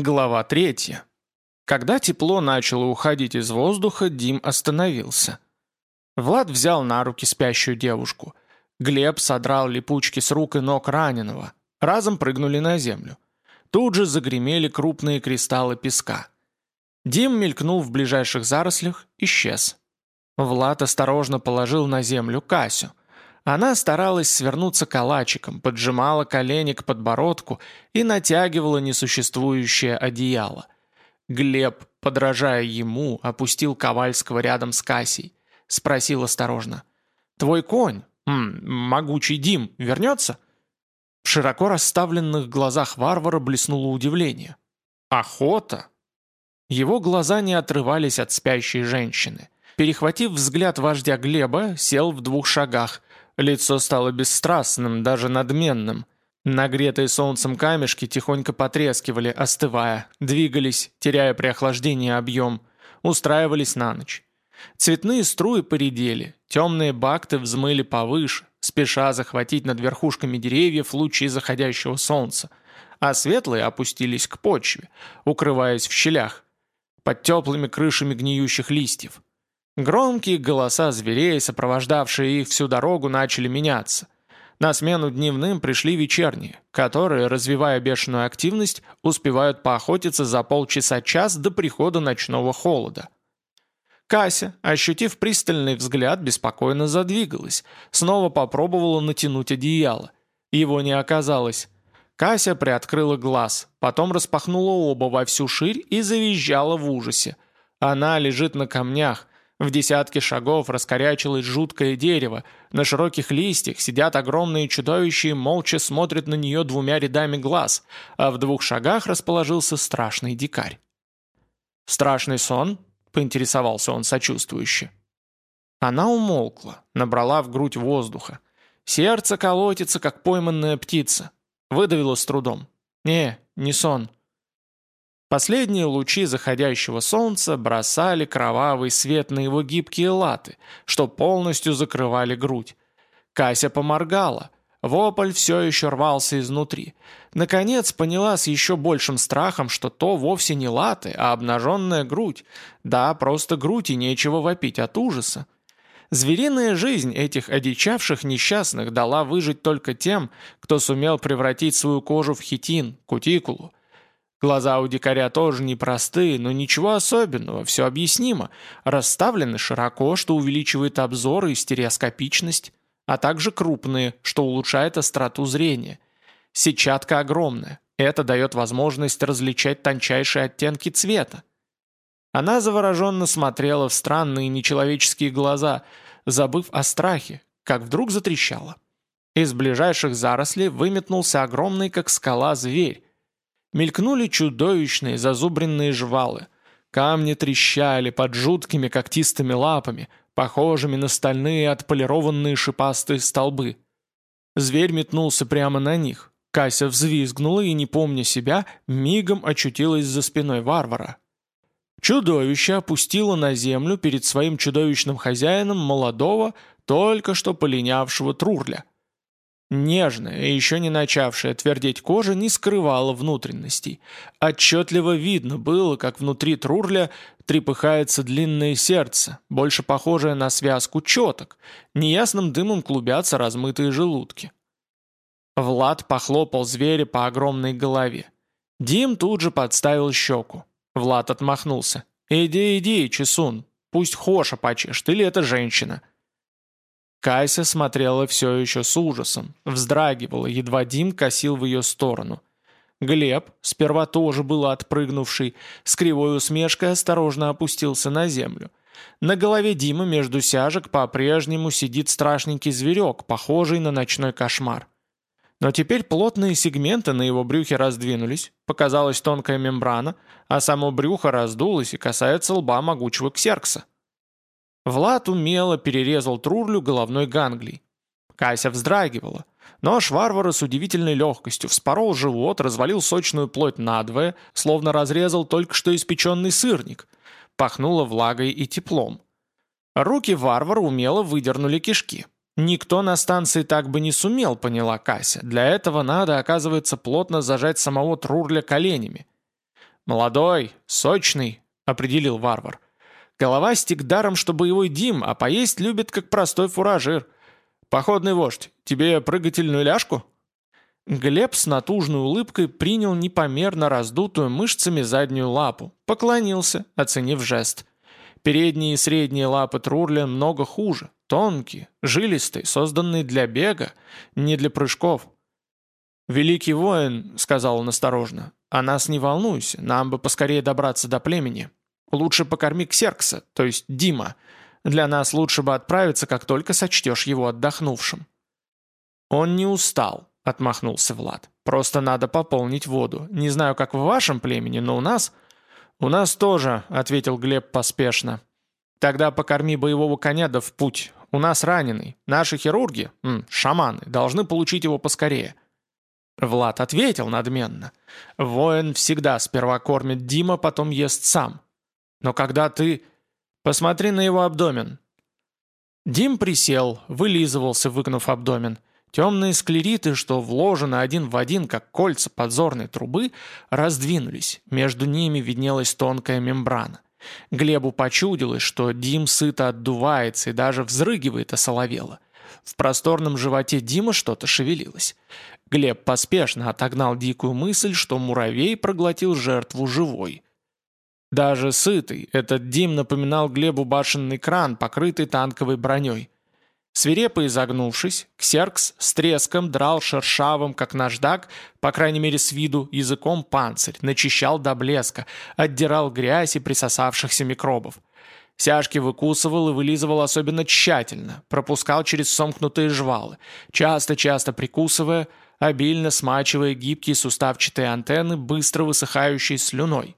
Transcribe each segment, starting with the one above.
Глава третья. Когда тепло начало уходить из воздуха, Дим остановился. Влад взял на руки спящую девушку. Глеб содрал липучки с рук и ног раненого. Разом прыгнули на землю. Тут же загремели крупные кристаллы песка. Дим мелькнул в ближайших зарослях, исчез. Влад осторожно положил на землю Касю. Она старалась свернуться калачиком, поджимала колени к подбородку и натягивала несуществующее одеяло. Глеб, подражая ему, опустил Ковальского рядом с Касей. Спросил осторожно. «Твой конь, м, могучий Дим, вернется?» В широко расставленных глазах варвара блеснуло удивление. «Охота?» Его глаза не отрывались от спящей женщины. Перехватив взгляд вождя Глеба, сел в двух шагах, Лицо стало бесстрастным, даже надменным. Нагретые солнцем камешки тихонько потрескивали, остывая, двигались, теряя при охлаждении объем, устраивались на ночь. Цветные струи поредели, темные бакты взмыли повыше, спеша захватить над верхушками деревьев лучи заходящего солнца, а светлые опустились к почве, укрываясь в щелях, под теплыми крышами гниющих листьев. Громкие голоса зверей, сопровождавшие их всю дорогу, начали меняться. На смену дневным пришли вечерние, которые, развивая бешеную активность, успевают поохотиться за полчаса-час до прихода ночного холода. Кася, ощутив пристальный взгляд, беспокойно задвигалась, снова попробовала натянуть одеяло. Его не оказалось. Кася приоткрыла глаз, потом распахнула оба во всю ширь и завизжала в ужасе. Она лежит на камнях, в десятке шагов раскорячилось жуткое дерево, на широких листьях сидят огромные чудовища и молча смотрят на нее двумя рядами глаз, а в двух шагах расположился страшный дикарь. «Страшный сон?» — поинтересовался он сочувствующе. Она умолкла, набрала в грудь воздуха. Сердце колотится, как пойманная птица. Выдавила с трудом. «Не, не сон. Последние лучи заходящего солнца бросали кровавый свет на его гибкие латы, что полностью закрывали грудь. Кася поморгала. Вопль все еще рвался изнутри. Наконец поняла с еще большим страхом, что то вовсе не латы, а обнаженная грудь. Да, просто грудь и нечего вопить от ужаса. Звериная жизнь этих одичавших несчастных дала выжить только тем, кто сумел превратить свою кожу в хитин, кутикулу. Глаза у дикаря тоже непростые, но ничего особенного, все объяснимо. Расставлены широко, что увеличивает обзор и стереоскопичность, а также крупные, что улучшает остроту зрения. Сетчатка огромная. Это дает возможность различать тончайшие оттенки цвета. Она завороженно смотрела в странные нечеловеческие глаза, забыв о страхе, как вдруг затрещала. Из ближайших зарослей выметнулся огромный, как скала, зверь, Мелькнули чудовищные зазубренные жвалы. Камни трещали под жуткими когтистыми лапами, похожими на стальные отполированные шипастые столбы. Зверь метнулся прямо на них. Кася взвизгнула и, не помня себя, мигом очутилась за спиной варвара. Чудовище опустило на землю перед своим чудовищным хозяином молодого, только что полинявшего трурля – Нежная, еще не начавшая твердеть кожа не скрывала внутренностей. Отчетливо видно было, как внутри трурля трепыхается длинное сердце, больше похожее на связку четок, неясным дымом клубятся размытые желудки. Влад похлопал зверя по огромной голове. Дим тут же подставил щеку. Влад отмахнулся. «Иди, иди, Чесун, пусть Хоша почешет, или это женщина». Кайся смотрела все еще с ужасом, вздрагивала, едва Дим косил в ее сторону. Глеб, сперва тоже был отпрыгнувший, с кривой усмешкой осторожно опустился на землю. На голове Димы между сяжек по-прежнему сидит страшненький зверек, похожий на ночной кошмар. Но теперь плотные сегменты на его брюхе раздвинулись, показалась тонкая мембрана, а само брюхо раздулось и касается лба могучего ксеркса. Влад умело перерезал Трурлю головной ганглий. Кася вздрагивала. Нож варвара с удивительной легкостью вспорол живот, развалил сочную плоть надвое, словно разрезал только что испеченный сырник. Пахнуло влагой и теплом. Руки варвара умело выдернули кишки. Никто на станции так бы не сумел, поняла Кася. Для этого надо, оказывается, плотно зажать самого Трурля коленями. «Молодой, сочный», — определил варвар. «Головастик даром, что боевой Дим, а поесть любит, как простой фуражир. Походный вождь, тебе прыгательную ляжку?» Глеб с натужной улыбкой принял непомерно раздутую мышцами заднюю лапу, поклонился, оценив жест. Передние и средние лапы Трурля много хуже, тонкие, жилистые, созданные для бега, не для прыжков. «Великий воин», — сказал он осторожно, — «о нас не волнуйся, нам бы поскорее добраться до племени. Лучше покорми Ксеркса, то есть Дима. Для нас лучше бы отправиться, как только сочтешь его отдохнувшим». «Он не устал», — отмахнулся Влад. «Просто надо пополнить воду. Не знаю, как в вашем племени, но у нас...» «У нас тоже», — ответил Глеб поспешно. «Тогда покорми боевого коня да в путь. У нас раненый. Наши хирурги, м, шаманы, должны получить его поскорее». Влад ответил надменно. «Воин всегда сперва кормит Дима, потом ест сам. Но когда ты... Посмотри на его абдомен». Дим присел, вылизывался, выгнув абдомен. Темные склериты, что вложены один в один, как кольца подзорной трубы, раздвинулись. Между ними виднелась тонкая мембрана. Глебу почудилось, что Дим сыто отдувается и даже взрыгивает осоловело. В просторном животе Дима что-то шевелилось. Глеб поспешно отогнал дикую мысль, что муравей проглотил жертву живой. Даже сытый, этот Дим напоминал Глебу башенный кран, покрытый танковой броней. Свирепо изогнувшись, Ксеркс с треском драл шершавым, как наждак, по крайней мере с виду, языком панцирь, начищал до блеска, отдирал грязь и присосавшихся микробов. Сяжки выкусывал и вылизывал особенно тщательно, пропускал через сомкнутые жвалы, часто-часто прикусывая, обильно смачивая гибкие суставчатые антенны, быстро высыхающей слюной.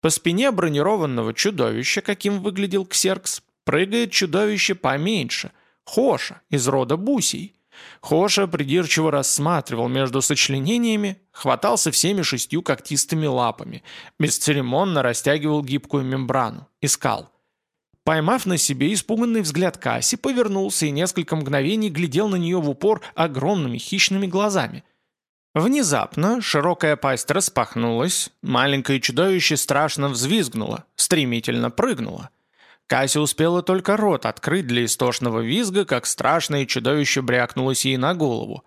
По спине бронированного чудовища, каким выглядел Ксеркс, прыгает чудовище поменьше, Хоша из рода Бусей. Хоша придирчиво рассматривал между сочленениями, хватался всеми шестью когтистыми лапами, бесцеремонно растягивал гибкую мембрану, искал. Поймав на себе испуганный взгляд Касси, повернулся и несколько мгновений глядел на нее в упор огромными хищными глазами. Внезапно широкая пасть распахнулась, маленькое чудовище страшно взвизгнуло, стремительно прыгнуло. Кася успела только рот открыть для истошного визга, как страшное чудовище брякнулось ей на голову.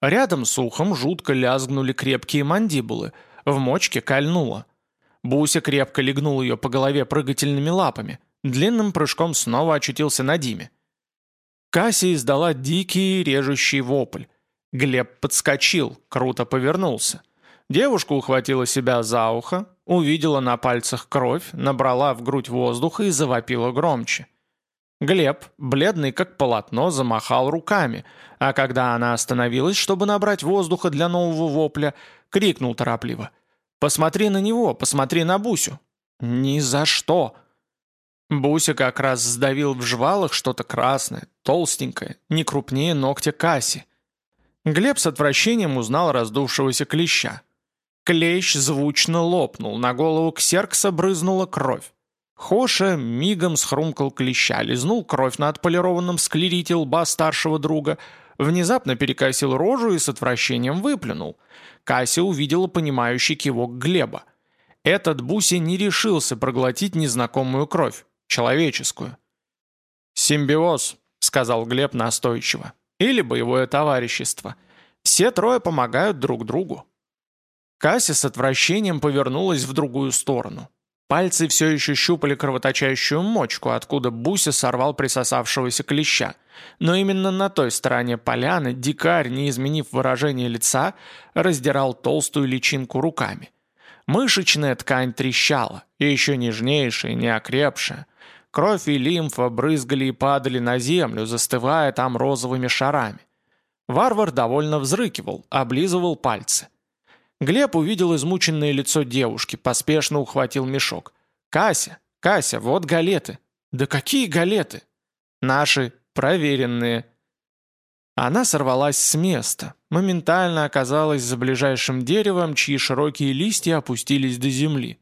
Рядом с ухом жутко лязгнули крепкие мандибулы, в мочке кольнуло. Буся крепко легнул ее по голове прыгательными лапами, длинным прыжком снова очутился на Диме. Кася издала дикий режущий вопль. Глеб подскочил, круто повернулся. Девушка ухватила себя за ухо, увидела на пальцах кровь, набрала в грудь воздуха и завопила громче. Глеб, бледный как полотно, замахал руками, а когда она остановилась, чтобы набрать воздуха для нового вопля, крикнул торопливо. «Посмотри на него, посмотри на Бусю!» «Ни за что!» Буся как раз сдавил в жвалах что-то красное, толстенькое, не крупнее ногтя Касси. Глеб с отвращением узнал раздувшегося клеща. Клещ звучно лопнул, на голову ксеркса брызнула кровь. Хоша мигом схрумкал клеща, лизнул кровь на отполированном склерите лба старшего друга, внезапно перекосил рожу и с отвращением выплюнул. Кася увидела понимающий кивок Глеба. Этот Буси не решился проглотить незнакомую кровь, человеческую. «Симбиоз», — сказал Глеб настойчиво, — «или боевое товарищество. Все трое помогают друг другу». Кася с отвращением повернулась в другую сторону. Пальцы все еще щупали кровоточащую мочку, откуда Буся сорвал присосавшегося клеща. Но именно на той стороне поляны дикарь, не изменив выражение лица, раздирал толстую личинку руками. Мышечная ткань трещала, и еще нежнейшая, не окрепшая. Кровь и лимфа брызгали и падали на землю, застывая там розовыми шарами. Варвар довольно взрыкивал, облизывал пальцы. Глеб увидел измученное лицо девушки, поспешно ухватил мешок. «Кася! Кася, вот галеты!» «Да какие галеты?» «Наши, проверенные». Она сорвалась с места, моментально оказалась за ближайшим деревом, чьи широкие листья опустились до земли.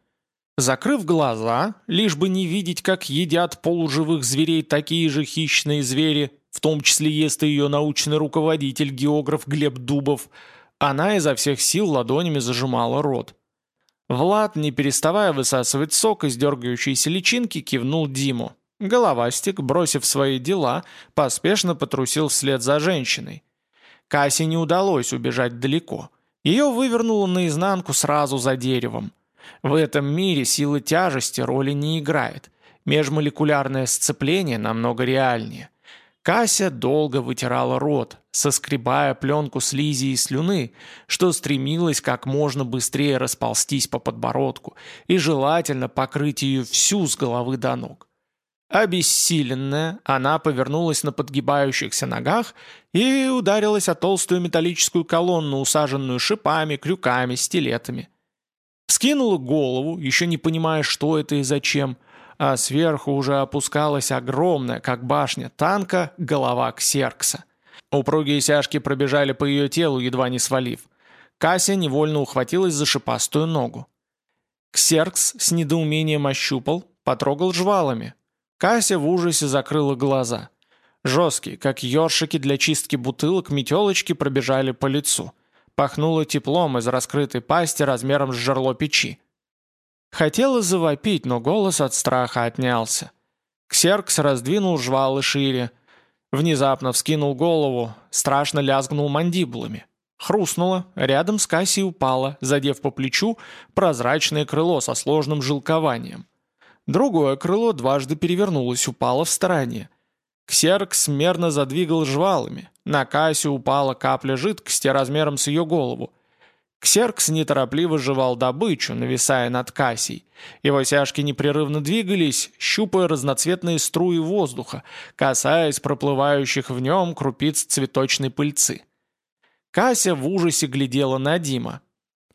Закрыв глаза, лишь бы не видеть, как едят полуживых зверей такие же хищные звери, в том числе ест и ее научный руководитель, географ Глеб Дубов – она изо всех сил ладонями зажимала рот. Влад, не переставая высасывать сок из дергающейся личинки, кивнул Диму. Головастик, бросив свои дела, поспешно потрусил вслед за женщиной. Кассе не удалось убежать далеко. Ее вывернуло наизнанку сразу за деревом. В этом мире сила тяжести роли не играет. Межмолекулярное сцепление намного реальнее. Кася долго вытирала рот, соскребая пленку слизи и слюны, что стремилась как можно быстрее расползтись по подбородку и желательно покрыть ее всю с головы до ног. Обессиленная, она повернулась на подгибающихся ногах и ударилась о толстую металлическую колонну, усаженную шипами, крюками, стилетами. Вскинула голову, еще не понимая, что это и зачем, а сверху уже опускалась огромная, как башня танка, голова ксеркса. Упругие сяжки пробежали по ее телу, едва не свалив. Кася невольно ухватилась за шипастую ногу. Ксеркс с недоумением ощупал, потрогал жвалами. Кася в ужасе закрыла глаза. Жесткие, как ёршики для чистки бутылок, метелочки пробежали по лицу. Пахнуло теплом из раскрытой пасти размером с жерло печи. Хотела завопить, но голос от страха отнялся. Ксеркс раздвинул жвалы шире. Внезапно вскинул голову, страшно лязгнул мандибулами. Хрустнуло, рядом с Кассией упало, задев по плечу, прозрачное крыло со сложным жилкованием. Другое крыло дважды перевернулось, упало в стороне. Ксеркс мерно задвигал жвалами. На Кассию упала капля жидкости размером с ее голову. Ксеркс неторопливо жевал добычу, нависая над Кассией. Его сяжки непрерывно двигались, щупая разноцветные струи воздуха, касаясь проплывающих в нем крупиц цветочной пыльцы. Кася в ужасе глядела на Дима.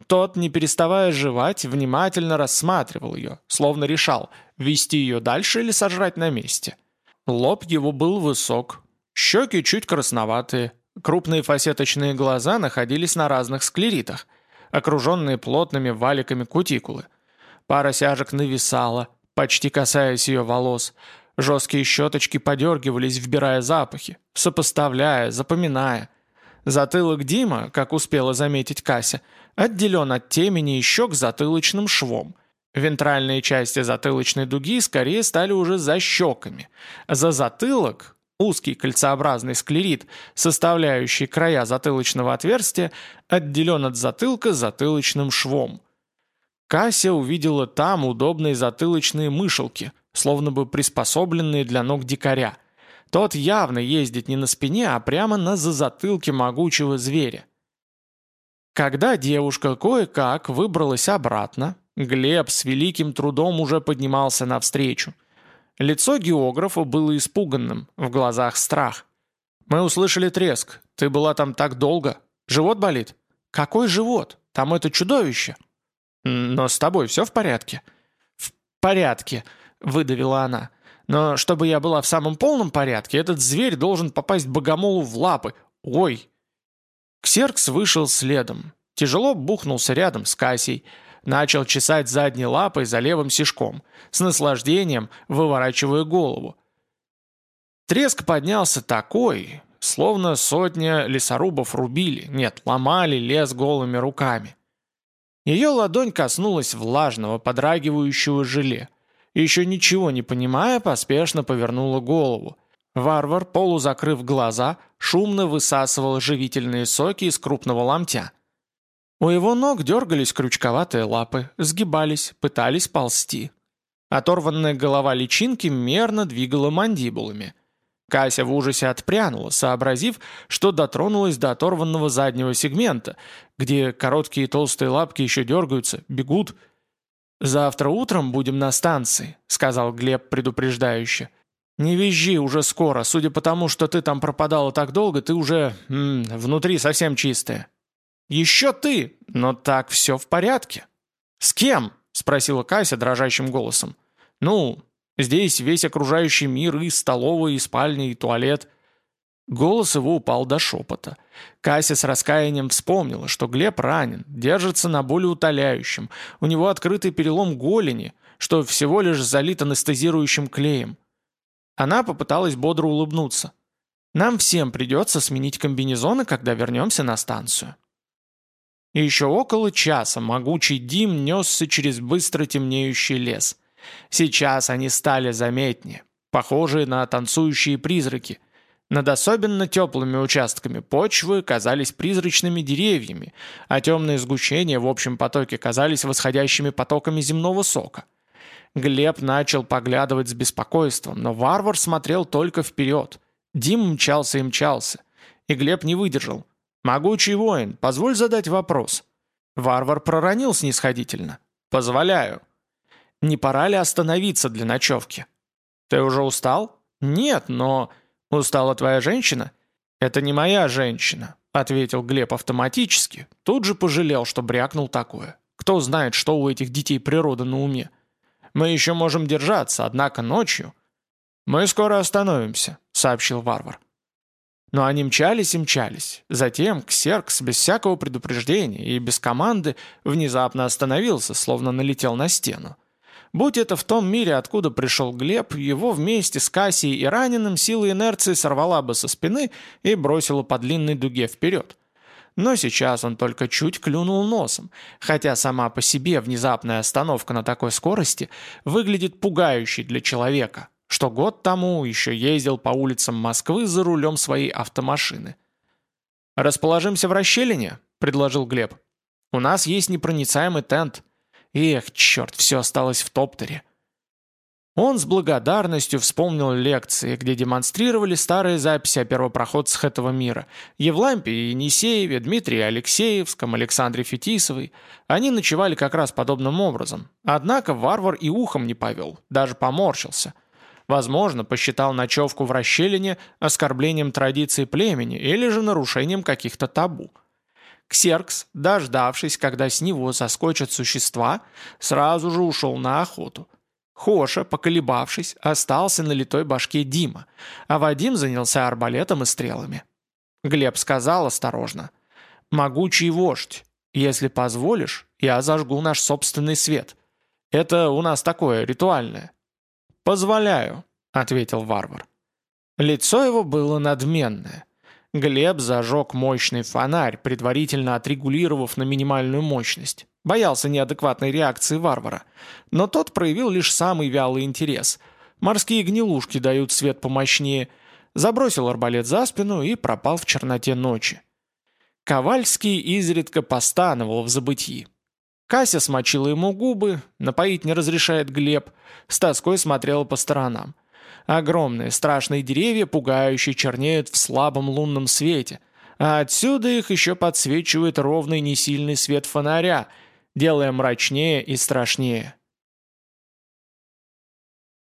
Тот, не переставая жевать, внимательно рассматривал ее, словно решал, вести ее дальше или сожрать на месте. Лоб его был высок, щеки чуть красноватые, крупные фасеточные глаза находились на разных склеритах – окруженные плотными валиками кутикулы. Пара сяжек нависала, почти касаясь ее волос. Жесткие щеточки подергивались, вбирая запахи, сопоставляя, запоминая. Затылок Дима, как успела заметить Кася, отделен от темени и щек затылочным швом. Вентральные части затылочной дуги скорее стали уже за щеками. За затылок Узкий кольцеобразный склерит, составляющий края затылочного отверстия, отделен от затылка затылочным швом. Кася увидела там удобные затылочные мышелки, словно бы приспособленные для ног дикаря. Тот явно ездит не на спине, а прямо на зазатылке могучего зверя. Когда девушка кое-как выбралась обратно, Глеб с великим трудом уже поднимался навстречу – Лицо географа было испуганным, в глазах страх. «Мы услышали треск. Ты была там так долго. Живот болит?» «Какой живот? Там это чудовище!» «Но с тобой все в порядке?» «В порядке», — выдавила она. «Но чтобы я была в самом полном порядке, этот зверь должен попасть богомолу в лапы. Ой!» Ксеркс вышел следом. Тяжело бухнулся рядом с Кассией. Начал чесать задней лапой за левым сишком, с наслаждением выворачивая голову. Треск поднялся такой, словно сотня лесорубов рубили, нет, ломали лес голыми руками. Ее ладонь коснулась влажного, подрагивающего желе. Еще ничего не понимая, поспешно повернула голову. Варвар, полузакрыв глаза, шумно высасывал живительные соки из крупного ломтя. У его ног дергались крючковатые лапы, сгибались, пытались ползти. Оторванная голова личинки мерно двигала мандибулами. Кася в ужасе отпрянула, сообразив, что дотронулась до оторванного заднего сегмента, где короткие толстые лапки еще дергаются, бегут. «Завтра утром будем на станции», — сказал Глеб предупреждающе. «Не визжи, уже скоро. Судя по тому, что ты там пропадала так долго, ты уже... М -м, внутри совсем чистая». «Еще ты! Но так все в порядке». «С кем?» — спросила Кася дрожащим голосом. «Ну, здесь весь окружающий мир, и столовая, и спальня, и туалет». Голос его упал до шепота. Кася с раскаянием вспомнила, что Глеб ранен, держится на более утоляющем, у него открытый перелом голени, что всего лишь залит анестезирующим клеем. Она попыталась бодро улыбнуться. «Нам всем придется сменить комбинезоны, когда вернемся на станцию». И еще около часа могучий Дим несся через быстро темнеющий лес. Сейчас они стали заметнее, похожие на танцующие призраки. Над особенно теплыми участками почвы казались призрачными деревьями, а темные сгущения в общем потоке казались восходящими потоками земного сока. Глеб начал поглядывать с беспокойством, но варвар смотрел только вперед. Дим мчался и мчался. И Глеб не выдержал. «Могучий воин, позволь задать вопрос». Варвар проронил снисходительно. «Позволяю». «Не пора ли остановиться для ночевки?» «Ты уже устал?» «Нет, но...» «Устала твоя женщина?» «Это не моя женщина», — ответил Глеб автоматически. Тут же пожалел, что брякнул такое. Кто знает, что у этих детей природа на уме. Мы еще можем держаться, однако ночью...» «Мы скоро остановимся», — сообщил варвар. Но они мчались и мчались. Затем Ксеркс без всякого предупреждения и без команды внезапно остановился, словно налетел на стену. Будь это в том мире, откуда пришел Глеб, его вместе с Кассией и раненым сила инерции сорвала бы со спины и бросила по длинной дуге вперед. Но сейчас он только чуть клюнул носом, хотя сама по себе внезапная остановка на такой скорости выглядит пугающей для человека, что год тому еще ездил по улицам Москвы за рулем своей автомашины. «Расположимся в расщелине?» – предложил Глеб. «У нас есть непроницаемый тент. Эх, черт, все осталось в топтере». Он с благодарностью вспомнил лекции, где демонстрировали старые записи о первопроходцах этого мира. Евлампии Енисееве, Дмитрии Алексеевском, Александре Фетисовой. Они ночевали как раз подобным образом. Однако варвар и ухом не повел, даже поморщился – Возможно, посчитал ночевку в расщелине оскорблением традиций племени или же нарушением каких-то табу. Ксеркс, дождавшись, когда с него соскочат существа, сразу же ушел на охоту. Хоша, поколебавшись, остался на литой башке Дима, а Вадим занялся арбалетом и стрелами. Глеб сказал осторожно. «Могучий вождь, если позволишь, я зажгу наш собственный свет. Это у нас такое ритуальное. «Позволяю», — ответил варвар. Лицо его было надменное. Глеб зажег мощный фонарь, предварительно отрегулировав на минимальную мощность. Боялся неадекватной реакции варвара. Но тот проявил лишь самый вялый интерес. Морские гнилушки дают свет помощнее. Забросил арбалет за спину и пропал в черноте ночи. Ковальский изредка постановал в забытии. Кася смочила ему губы, напоить не разрешает Глеб, с тоской смотрела по сторонам. Огромные страшные деревья пугающе чернеют в слабом лунном свете, а отсюда их еще подсвечивает ровный несильный свет фонаря, делая мрачнее и страшнее.